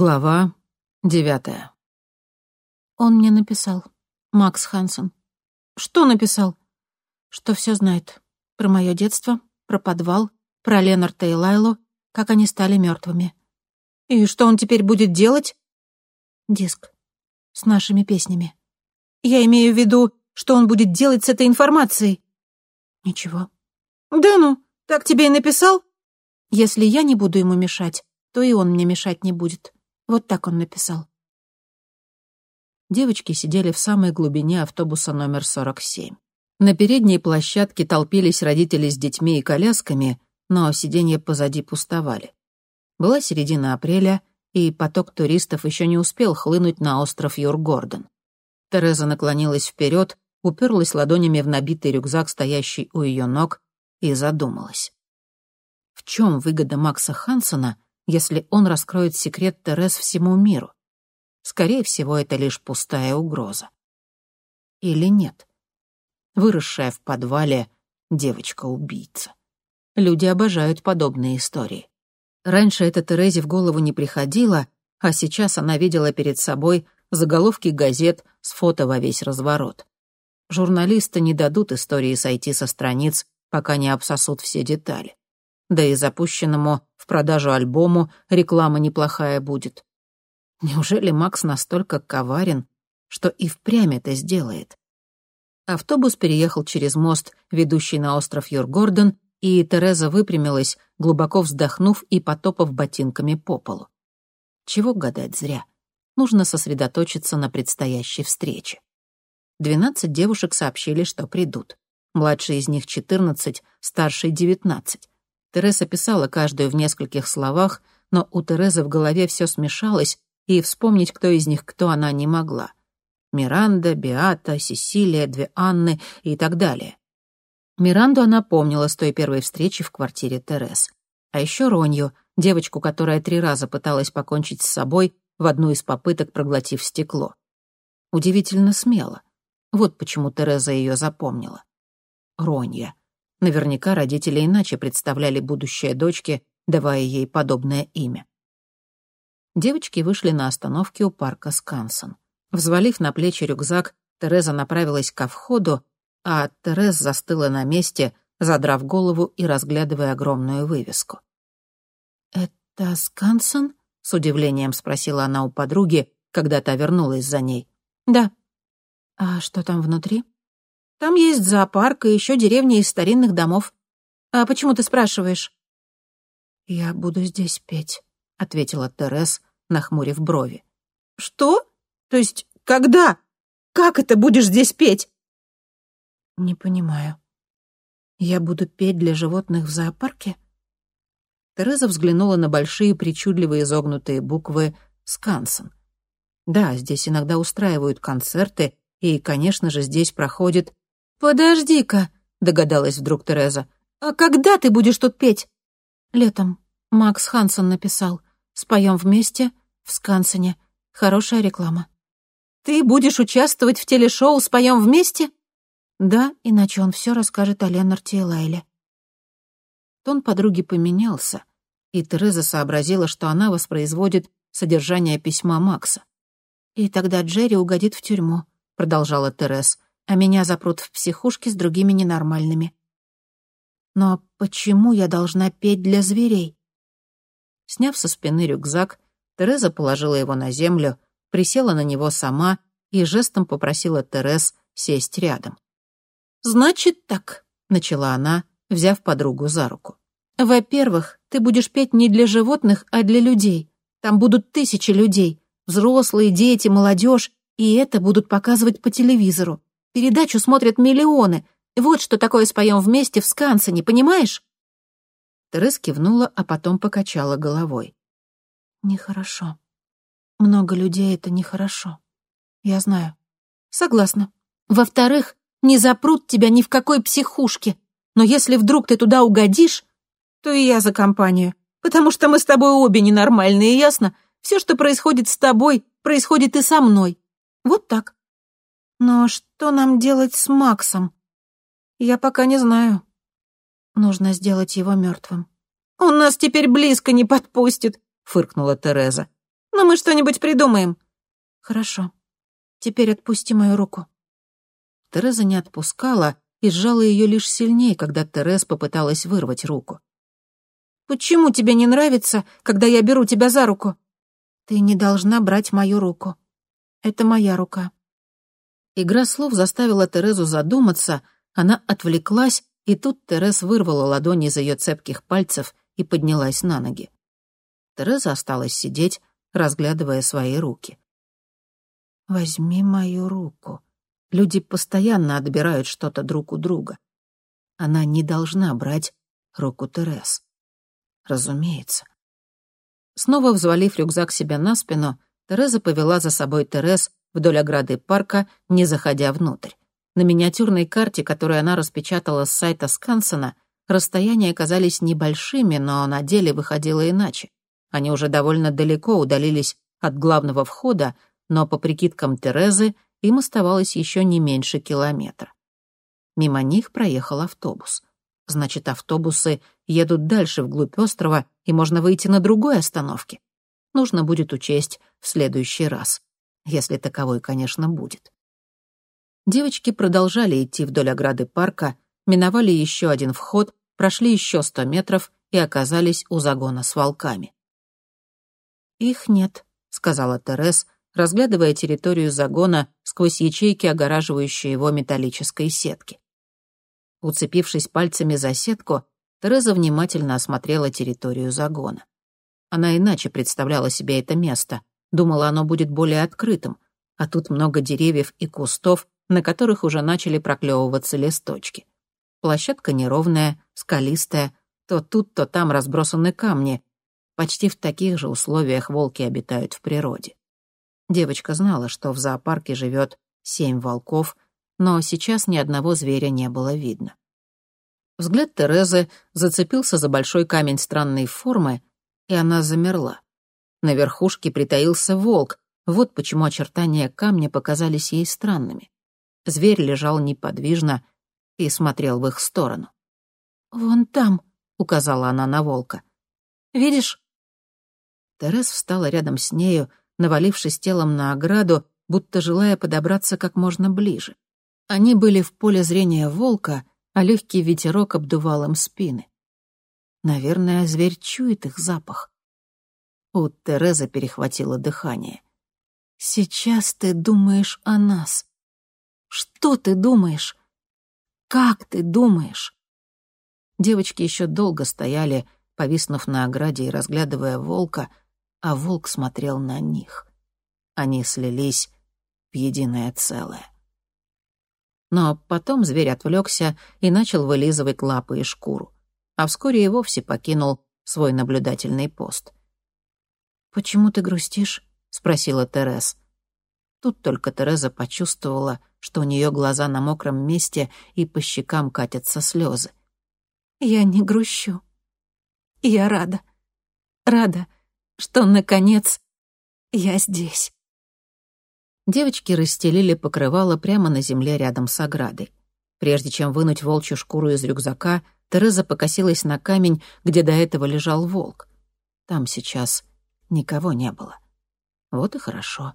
Глава девятая. Он мне написал. Макс Хансен. Что написал? Что все знает. Про мое детство, про подвал, про Ленарта и Лайлу, как они стали мертвыми. И что он теперь будет делать? Диск. С нашими песнями. Я имею в виду, что он будет делать с этой информацией. Ничего. Да ну, так тебе и написал? Если я не буду ему мешать, то и он мне мешать не будет. Вот так он написал. Девочки сидели в самой глубине автобуса номер 47. На передней площадке толпились родители с детьми и колясками, но сиденья позади пустовали. Была середина апреля, и поток туристов еще не успел хлынуть на остров Юргордон. Тереза наклонилась вперед, уперлась ладонями в набитый рюкзак, стоящий у ее ног, и задумалась. В чем выгода Макса Хансона — если он раскроет секрет Терес всему миру. Скорее всего, это лишь пустая угроза. Или нет? Выросшая в подвале девочка-убийца. Люди обожают подобные истории. Раньше это Терезе в голову не приходило, а сейчас она видела перед собой заголовки газет с фото во весь разворот. Журналисты не дадут истории сойти со страниц, пока не обсосут все детали. Да и запущенному в продажу альбому реклама неплохая будет. Неужели Макс настолько коварен, что и впрямь это сделает? Автобус переехал через мост, ведущий на остров Юргордон, и Тереза выпрямилась, глубоко вздохнув и потопав ботинками по полу. Чего гадать зря. Нужно сосредоточиться на предстоящей встрече. Двенадцать девушек сообщили, что придут. Младший из них — четырнадцать, старший — девятнадцать. Тереза писала каждую в нескольких словах, но у Терезы в голове все смешалось, и вспомнить, кто из них кто она не могла. Миранда, Беата, Сесилия, две Анны и так далее. Миранду она помнила с той первой встречи в квартире Терез. А еще Ронью, девочку, которая три раза пыталась покончить с собой в одну из попыток, проглотив стекло. Удивительно смело. Вот почему Тереза ее запомнила. Ронья. Наверняка родители иначе представляли будущее дочки, давая ей подобное имя. Девочки вышли на остановке у парка Скансон. Взвалив на плечи рюкзак, Тереза направилась ко входу, а Терез застыла на месте, задрав голову и разглядывая огромную вывеску. «Это Скансон?» — с удивлением спросила она у подруги, когда та вернулась за ней. «Да». «А что там внутри?» Там есть зоопарк и еще деревня из старинных домов. А почему ты спрашиваешь?» «Я буду здесь петь», — ответила Терес, нахмурив брови. «Что? То есть когда? Как это будешь здесь петь?» «Не понимаю. Я буду петь для животных в зоопарке?» Тереза взглянула на большие причудливые изогнутые буквы «Скансен». Да, здесь иногда устраивают концерты, и, конечно же, здесь проходит «Подожди-ка», — догадалась вдруг Тереза. «А когда ты будешь тут петь?» «Летом. Макс Хансен написал. Споем вместе в Скансене. Хорошая реклама». «Ты будешь участвовать в телешоу «Споем вместе»?» «Да, иначе он все расскажет о Ленарте и Лайле». Тон подруги поменялся, и Тереза сообразила, что она воспроизводит содержание письма Макса. «И тогда Джерри угодит в тюрьму», — продолжала Терез а меня запрут в психушке с другими ненормальными. Но почему я должна петь для зверей? Сняв со спины рюкзак, Тереза положила его на землю, присела на него сама и жестом попросила Терез сесть рядом. «Значит так», — начала она, взяв подругу за руку. «Во-первых, ты будешь петь не для животных, а для людей. Там будут тысячи людей, взрослые, дети, молодежь, и это будут показывать по телевизору. Передачу смотрят миллионы. Вот что такое споем вместе в Скансене, понимаешь?» Терес кивнула, а потом покачала головой. «Нехорошо. Много людей — это нехорошо. Я знаю. Согласна. Во-вторых, не запрут тебя ни в какой психушке. Но если вдруг ты туда угодишь, то и я за компанию. Потому что мы с тобой обе ненормальные, ясно? Все, что происходит с тобой, происходит и со мной. Вот так. Но что нам делать с Максом? Я пока не знаю. Нужно сделать его мертвым. Он нас теперь близко не подпустит, фыркнула Тереза. Но мы что-нибудь придумаем». «Хорошо. Теперь отпусти мою руку». Тереза не отпускала и сжала ее лишь сильнее, когда Терез попыталась вырвать руку. «Почему тебе не нравится, когда я беру тебя за руку?» «Ты не должна брать мою руку. Это моя рука». Игра слов заставила Терезу задуматься, она отвлеклась, и тут Терез вырвала ладони из ее цепких пальцев и поднялась на ноги. Тереза осталась сидеть, разглядывая свои руки. «Возьми мою руку». Люди постоянно отбирают что-то друг у друга. Она не должна брать руку Терез. Разумеется. Снова взвалив рюкзак себе на спину, Тереза повела за собой Терез вдоль ограды парка, не заходя внутрь. На миниатюрной карте, которую она распечатала с сайта Скансона, расстояния казались небольшими, но на деле выходило иначе. Они уже довольно далеко удалились от главного входа, но, по прикидкам Терезы, им оставалось еще не меньше километра. Мимо них проехал автобус. Значит, автобусы едут дальше вглубь острова, и можно выйти на другой остановке. Нужно будет учесть в следующий раз, если таковой, конечно, будет. Девочки продолжали идти вдоль ограды парка, миновали еще один вход, прошли еще сто метров и оказались у загона с волками. «Их нет», — сказала Терес, разглядывая территорию загона сквозь ячейки, огораживающие его металлической сетки. Уцепившись пальцами за сетку, Тереза внимательно осмотрела территорию загона. Она иначе представляла себе это место, думала, оно будет более открытым, а тут много деревьев и кустов, на которых уже начали проклевываться листочки. Площадка неровная, скалистая, то тут, то там разбросаны камни, Почти в таких же условиях волки обитают в природе. Девочка знала, что в зоопарке живет семь волков, но сейчас ни одного зверя не было видно. Взгляд Терезы зацепился за большой камень странной формы, и она замерла. На верхушке притаился волк, вот почему очертания камня показались ей странными. Зверь лежал неподвижно и смотрел в их сторону. «Вон там», — указала она на волка. «Видишь, Терес встала рядом с нею, навалившись телом на ограду, будто желая подобраться как можно ближе. Они были в поле зрения волка, а легкий ветерок обдувал им спины. Наверное, зверь чует их запах. У Терезы перехватило дыхание. «Сейчас ты думаешь о нас. Что ты думаешь? Как ты думаешь?» Девочки еще долго стояли, повиснув на ограде и разглядывая волка, а волк смотрел на них. Они слились в единое целое. Но потом зверь отвлекся и начал вылизывать лапы и шкуру, а вскоре и вовсе покинул свой наблюдательный пост. «Почему ты грустишь?» — спросила Терез. Тут только Тереза почувствовала, что у нее глаза на мокром месте и по щекам катятся слезы. «Я не грущу. Я рада. Рада, что, наконец, я здесь. Девочки расстелили покрывало прямо на земле рядом с оградой. Прежде чем вынуть волчью шкуру из рюкзака, Тереза покосилась на камень, где до этого лежал волк. Там сейчас никого не было. Вот и хорошо.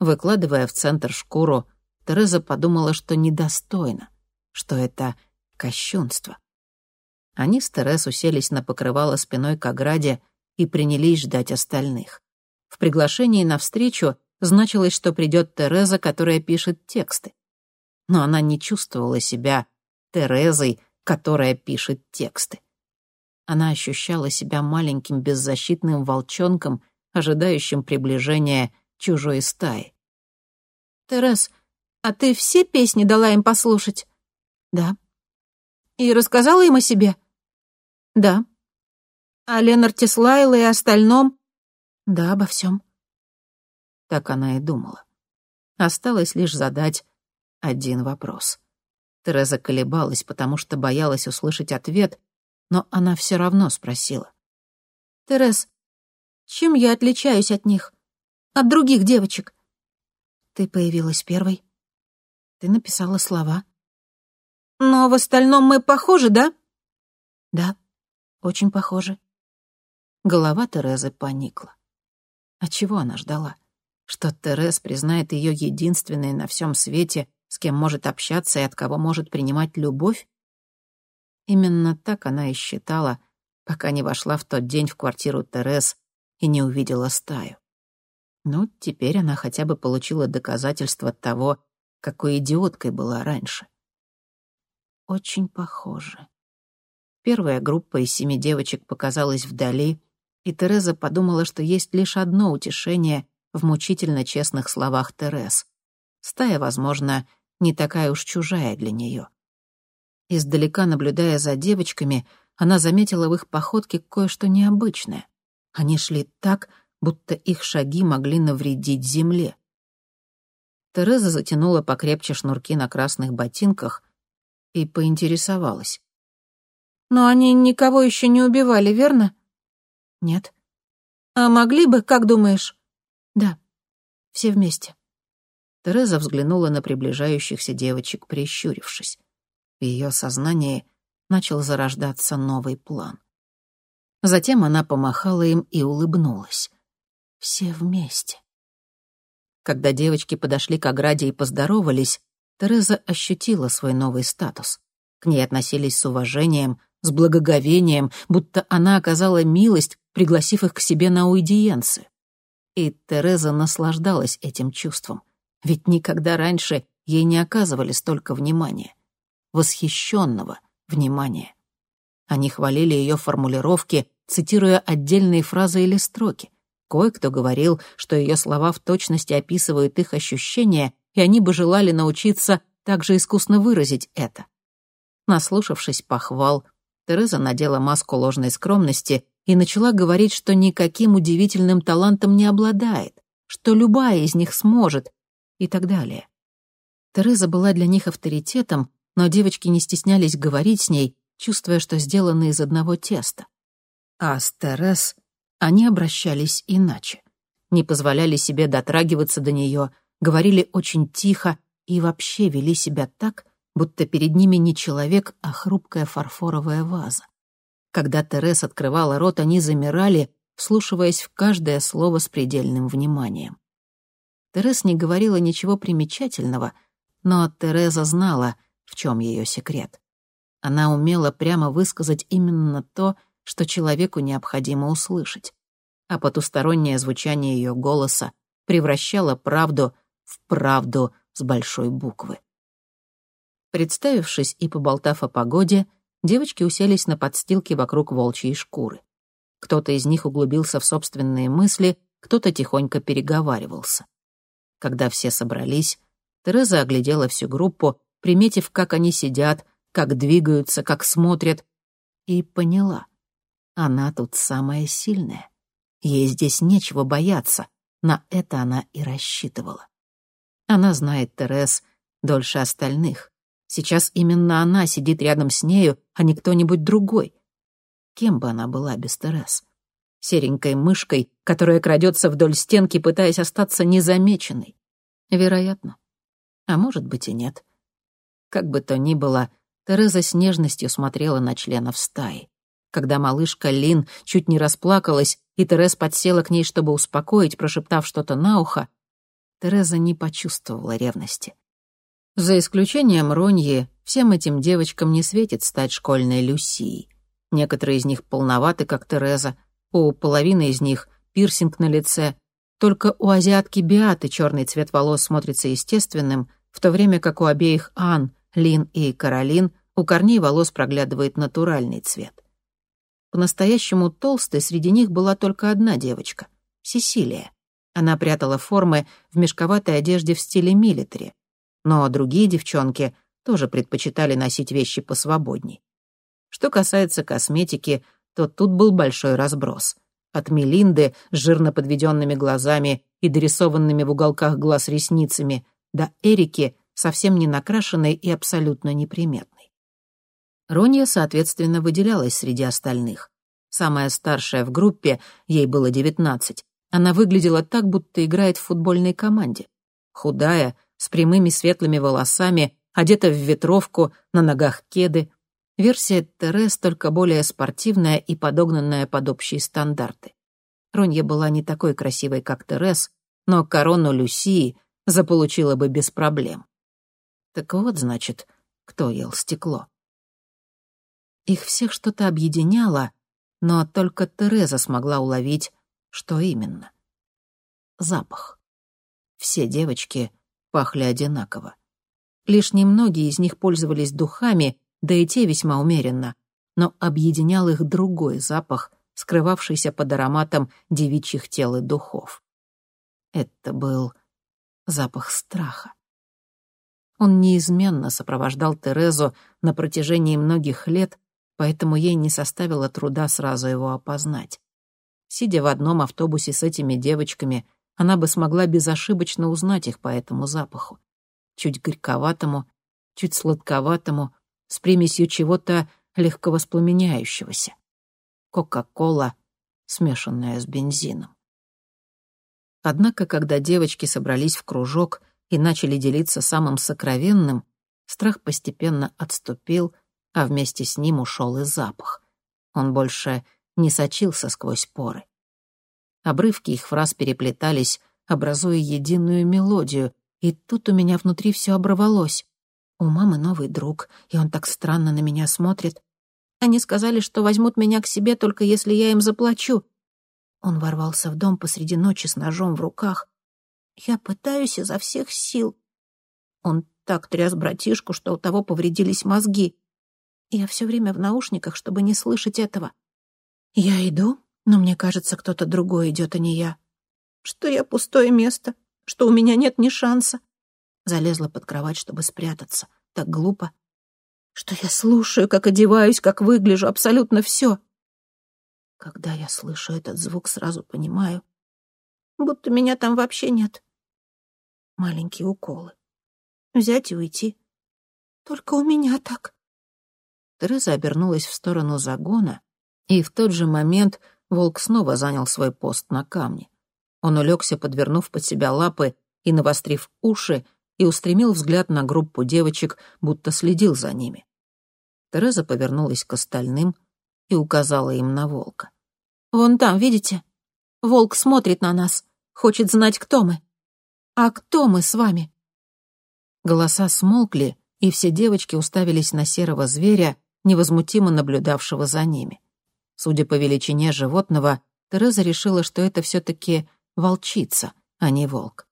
Выкладывая в центр шкуру, Тереза подумала, что недостойно, что это кощунство. Они с Терез уселись на покрывало спиной к ограде, и принялись ждать остальных. В приглашении на встречу значилось, что придет Тереза, которая пишет тексты. Но она не чувствовала себя Терезой, которая пишет тексты. Она ощущала себя маленьким беззащитным волчонком, ожидающим приближения чужой стаи. «Терез, а ты все песни дала им послушать?» «Да». «И рассказала им о себе?» «Да». О Ленарте Слайла и остальном? Да, обо всем. Так она и думала. Осталось лишь задать один вопрос. Тереза колебалась, потому что боялась услышать ответ, но она все равно спросила. «Терез, чем я отличаюсь от них? От других девочек?» «Ты появилась первой. Ты написала слова». «Но в остальном мы похожи, да?» «Да, очень похожи. Голова Терезы поникла. А чего она ждала? Что Терес признает ее единственной на всем свете, с кем может общаться и от кого может принимать любовь? Именно так она и считала, пока не вошла в тот день в квартиру Терес и не увидела стаю. Ну, теперь она хотя бы получила доказательство того, какой идиоткой была раньше. Очень похоже. Первая группа из семи девочек показалась вдали, и Тереза подумала, что есть лишь одно утешение в мучительно честных словах Терез. Стая, возможно, не такая уж чужая для нее. Издалека, наблюдая за девочками, она заметила в их походке кое-что необычное. Они шли так, будто их шаги могли навредить земле. Тереза затянула покрепче шнурки на красных ботинках и поинтересовалась. «Но они никого еще не убивали, верно?» «Нет». «А могли бы, как думаешь?» «Да, все вместе». Тереза взглянула на приближающихся девочек, прищурившись. В ее сознании начал зарождаться новый план. Затем она помахала им и улыбнулась. Все вместе. Когда девочки подошли к ограде и поздоровались, Тереза ощутила свой новый статус. К ней относились с уважением, с благоговением, будто она оказала милость, пригласив их к себе на уидиенцию. И Тереза наслаждалась этим чувством, ведь никогда раньше ей не оказывали столько внимания. Восхищенного внимания. Они хвалили ее формулировки, цитируя отдельные фразы или строки. Кое-кто говорил, что ее слова в точности описывают их ощущения, и они бы желали научиться также искусно выразить это. Наслушавшись похвал, Тереза надела маску ложной скромности и начала говорить, что никаким удивительным талантом не обладает, что любая из них сможет, и так далее. Тереза была для них авторитетом, но девочки не стеснялись говорить с ней, чувствуя, что сделаны из одного теста. А с Терез они обращались иначе. Не позволяли себе дотрагиваться до нее, говорили очень тихо и вообще вели себя так, будто перед ними не человек, а хрупкая фарфоровая ваза. Когда Терес открывала рот, они замирали, вслушиваясь в каждое слово с предельным вниманием. Терес не говорила ничего примечательного, но Тереза знала, в чем ее секрет. Она умела прямо высказать именно то, что человеку необходимо услышать. А потустороннее звучание ее голоса превращало правду в правду с большой буквы. Представившись и поболтав о погоде, девочки уселись на подстилке вокруг волчьей шкуры. Кто-то из них углубился в собственные мысли, кто-то тихонько переговаривался. Когда все собрались, Тереза оглядела всю группу, приметив, как они сидят, как двигаются, как смотрят, и поняла. Она тут самая сильная. Ей здесь нечего бояться. На это она и рассчитывала. Она знает Терес дольше остальных. Сейчас именно она сидит рядом с нею, а не кто-нибудь другой. Кем бы она была без Терес? Серенькой мышкой, которая крадется вдоль стенки, пытаясь остаться незамеченной. Вероятно. А может быть и нет. Как бы то ни было, Тереза с нежностью смотрела на членов стаи. Когда малышка Лин чуть не расплакалась, и Терез подсела к ней, чтобы успокоить, прошептав что-то на ухо, Тереза не почувствовала ревности. За исключением Роньи, всем этим девочкам не светит стать школьной Люсией. Некоторые из них полноваты, как Тереза, у половины из них пирсинг на лице. Только у азиатки Биаты черный цвет волос смотрится естественным, в то время как у обеих Ан, Лин и Каролин у корней волос проглядывает натуральный цвет. По-настоящему толстой среди них была только одна девочка — Сесилия. Она прятала формы в мешковатой одежде в стиле милитари. Но другие девчонки тоже предпочитали носить вещи посвободней. Что касается косметики, то тут был большой разброс. От Мелинды с жирно подведенными глазами и дорисованными в уголках глаз ресницами до Эрики, совсем не накрашенной и абсолютно неприметной. Ронья, соответственно, выделялась среди остальных. Самая старшая в группе, ей было девятнадцать, она выглядела так, будто играет в футбольной команде. Худая, с прямыми светлыми волосами, одета в ветровку, на ногах кеды. Версия Терес только более спортивная и подогнанная под общие стандарты. Ронья была не такой красивой, как Терес, но корону Люсии заполучила бы без проблем. Так вот, значит, кто ел стекло. Их всех что-то объединяло, но только Тереза смогла уловить, что именно. Запах. Все девочки пахли одинаково. Лишь немногие из них пользовались духами, да и те весьма умеренно, но объединял их другой запах, скрывавшийся под ароматом девичьих тел и духов. Это был запах страха. Он неизменно сопровождал Терезу на протяжении многих лет, поэтому ей не составило труда сразу его опознать. Сидя в одном автобусе с этими девочками, она бы смогла безошибочно узнать их по этому запаху. Чуть горьковатому, чуть сладковатому, с примесью чего-то легковоспламеняющегося. Кока-кола, смешанная с бензином. Однако, когда девочки собрались в кружок и начали делиться самым сокровенным, страх постепенно отступил, а вместе с ним ушел и запах. Он больше не сочился сквозь поры. Обрывки их фраз переплетались, образуя единую мелодию, и тут у меня внутри все оборвалось. У мамы новый друг, и он так странно на меня смотрит. Они сказали, что возьмут меня к себе, только если я им заплачу. Он ворвался в дом посреди ночи с ножом в руках. Я пытаюсь изо всех сил. Он так тряс братишку, что у того повредились мозги. Я все время в наушниках, чтобы не слышать этого. Я иду, но мне кажется, кто-то другой идет, а не я. Что я пустое место, что у меня нет ни шанса. Залезла под кровать, чтобы спрятаться. Так глупо. Что я слушаю, как одеваюсь, как выгляжу, абсолютно все. Когда я слышу этот звук, сразу понимаю, будто меня там вообще нет. Маленькие уколы. Взять и уйти. Только у меня так. Тереза обернулась в сторону загона, и в тот же момент волк снова занял свой пост на камне. Он улегся, подвернув под себя лапы и навострив уши, и устремил взгляд на группу девочек, будто следил за ними. Тереза повернулась к остальным и указала им на волка. «Вон там, видите? Волк смотрит на нас, хочет знать, кто мы. А кто мы с вами?» Голоса смолкли, и все девочки уставились на серого зверя, невозмутимо наблюдавшего за ними. Судя по величине животного, Тереза решила, что это все-таки волчица, а не волк.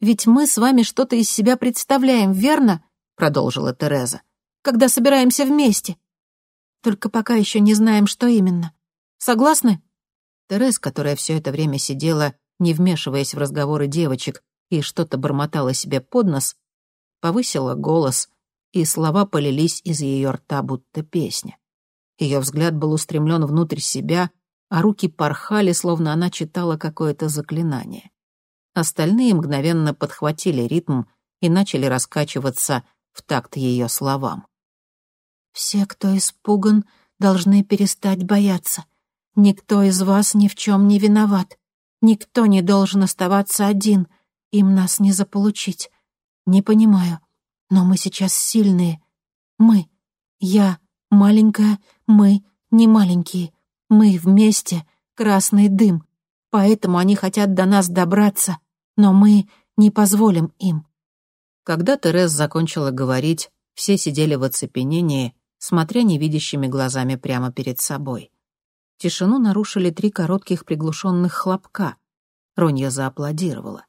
«Ведь мы с вами что-то из себя представляем, верно?» — продолжила Тереза. «Когда собираемся вместе. Только пока еще не знаем, что именно. Согласны?» Терез, которая все это время сидела, не вмешиваясь в разговоры девочек, и что-то бормотала себе под нос, повысила голос, и слова полились из ее рта, будто песня. Ее взгляд был устремлен внутрь себя, а руки порхали, словно она читала какое-то заклинание. Остальные мгновенно подхватили ритм и начали раскачиваться в такт ее словам. «Все, кто испуган, должны перестать бояться. Никто из вас ни в чем не виноват. Никто не должен оставаться один. Им нас не заполучить. Не понимаю, но мы сейчас сильные. Мы, я, маленькая, мы, не маленькие. Мы вместе, красный дым. Поэтому они хотят до нас добраться но мы не позволим им». Когда Терез закончила говорить, все сидели в оцепенении, смотря невидящими глазами прямо перед собой. Тишину нарушили три коротких приглушенных хлопка. Ронья зааплодировала.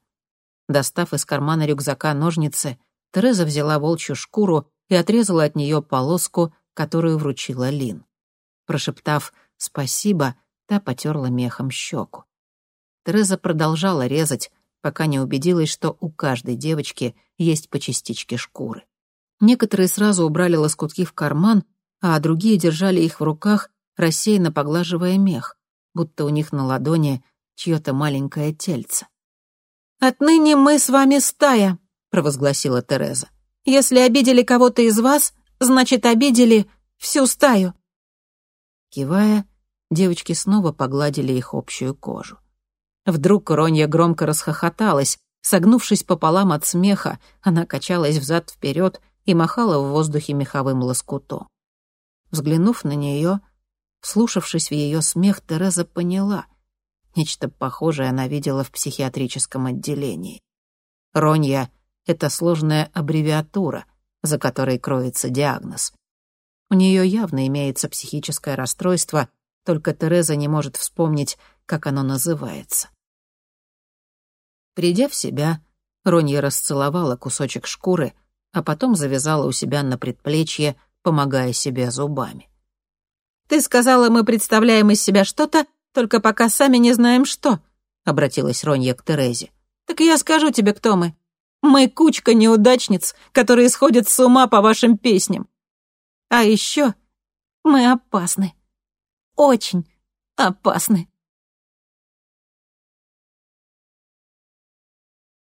Достав из кармана рюкзака ножницы, Тереза взяла волчью шкуру и отрезала от нее полоску, которую вручила Лин. Прошептав «спасибо», та потерла мехом щеку. Тереза продолжала резать, пока не убедилась, что у каждой девочки есть по частичке шкуры. Некоторые сразу убрали лоскутки в карман, а другие держали их в руках, рассеянно поглаживая мех, будто у них на ладони чье-то маленькое тельце. «Отныне мы с вами стая», — провозгласила Тереза. «Если обидели кого-то из вас, значит, обидели всю стаю». Кивая, девочки снова погладили их общую кожу. Вдруг Ронья громко расхохоталась. Согнувшись пополам от смеха, она качалась взад-вперед и махала в воздухе меховым лоскутом. Взглянув на нее, вслушавшись в ее смех, Тереза поняла. Нечто похожее она видела в психиатрическом отделении. Ронья — это сложная аббревиатура, за которой кроется диагноз. У нее явно имеется психическое расстройство, только Тереза не может вспомнить, как оно называется. Придя в себя, Ронья расцеловала кусочек шкуры, а потом завязала у себя на предплечье, помогая себе зубами. «Ты сказала, мы представляем из себя что-то, только пока сами не знаем что», — обратилась Ронья к Терезе. «Так я скажу тебе, кто мы. Мы кучка неудачниц, которые сходят с ума по вашим песням. А еще мы опасны. Очень опасны».